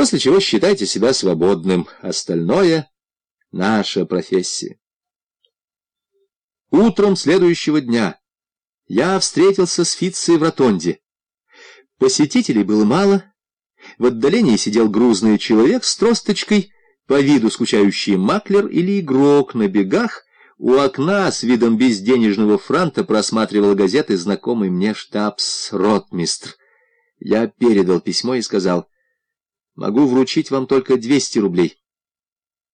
После чего считайте себя свободным. Остальное — наша профессия. Утром следующего дня я встретился с Фитцей в ротонде. Посетителей было мало. В отдалении сидел грузный человек с тросточкой, по виду скучающий маклер или игрок на бегах. У окна с видом безденежного франта просматривал газеты знакомый мне штабс-ротмистр. Я передал письмо и сказал, «Могу вручить вам только 200 рублей».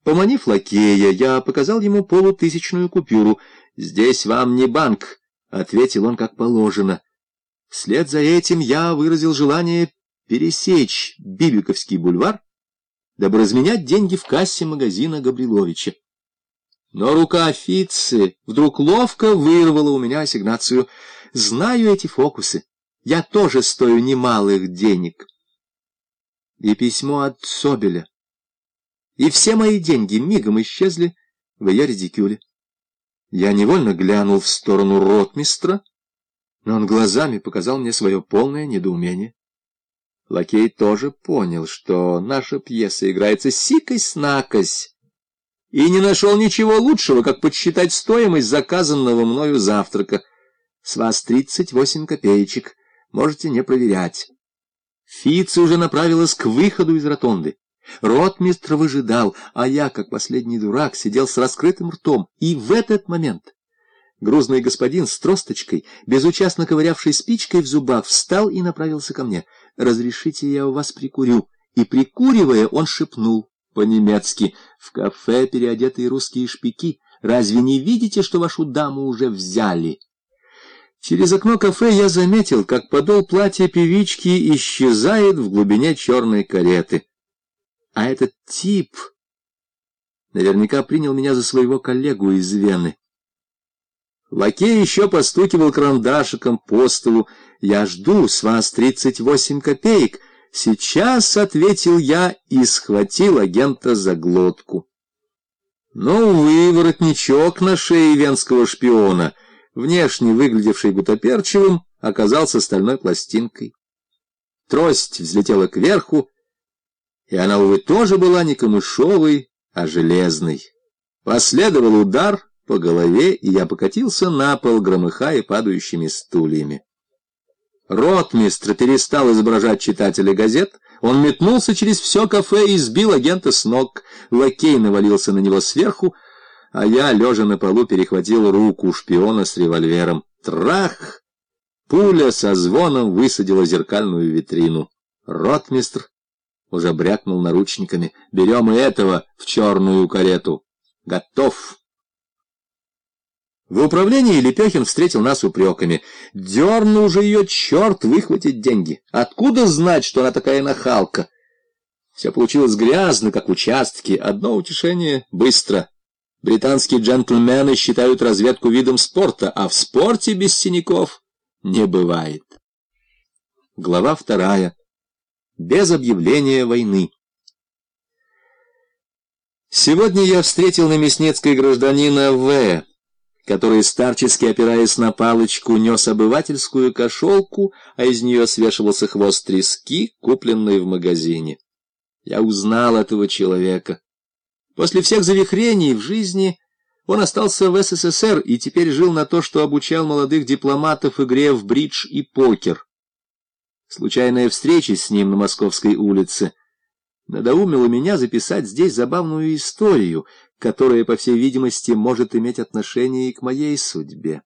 Поманив лакея, я показал ему полутысячную купюру. «Здесь вам не банк», — ответил он как положено. Вслед за этим я выразил желание пересечь Бибиковский бульвар, дабы разменять деньги в кассе магазина Габриловича. Но рука Фитцы вдруг ловко вырвала у меня ассигнацию. Знаю эти фокусы. Я тоже стою немалых денег. И письмо от Собеля. И все мои деньги мигом исчезли в ее редикюле. Я невольно глянул в сторону ротмистра, но он глазами показал мне свое полное недоумение. Лакей тоже понял, что наша пьеса играется сикось-накось, и не нашел ничего лучшего, как подсчитать стоимость заказанного мною завтрака. С вас тридцать восемь копеечек — Можете не проверять. Фица уже направилась к выходу из ротонды. Ротмистр выжидал, а я, как последний дурак, сидел с раскрытым ртом. И в этот момент грузный господин с тросточкой, безучастно ковырявший спичкой в зубах, встал и направился ко мне. «Разрешите, я у вас прикурю». И, прикуривая, он шепнул по-немецки. «В кафе переодетые русские шпики. Разве не видите, что вашу даму уже взяли?» Через окно кафе я заметил, как подол платья певички исчезает в глубине черной кареты. А этот тип наверняка принял меня за своего коллегу из Вены. Лакей еще постукивал карандашиком по столу. «Я жду с вас тридцать восемь копеек». «Сейчас», — ответил я и схватил агента за глотку. Но, увы, воротничок на шее венского шпиона — внешне выглядевший гутоперчивым, оказался стальной пластинкой. Трость взлетела кверху, и она, увы, тоже была не камышовой, а железной. Последовал удар по голове, и я покатился на пол, громыхая падающими стульями. Ротмистр перестал изображать читателя газет, он метнулся через все кафе и сбил агента с ног. Лакей навалился на него сверху, а я, лежа на полу, перехватил руку шпиона с револьвером. Трах! Пуля со звоном высадила зеркальную витрину. Ротмистр уже брякнул наручниками. «Берем и этого в черную карету. Готов!» В управлении Лепехин встретил нас упреками. Дернул же ее черт выхватить деньги. Откуда знать, что она такая нахалка? Все получилось грязно, как участки. Одно утешение — быстро. Британские джентльмены считают разведку видом спорта, а в спорте без синяков не бывает. Глава вторая. Без объявления войны. Сегодня я встретил на Мясницкой гражданина В., который, старчески опираясь на палочку, нес обывательскую кошелку, а из нее свешивался хвост трески, купленный в магазине. Я узнал этого человека. После всех завихрений в жизни он остался в СССР и теперь жил на то, что обучал молодых дипломатов игре в бридж и покер. Случайная встреча с ним на Московской улице надоумила меня записать здесь забавную историю, которая, по всей видимости, может иметь отношение и к моей судьбе.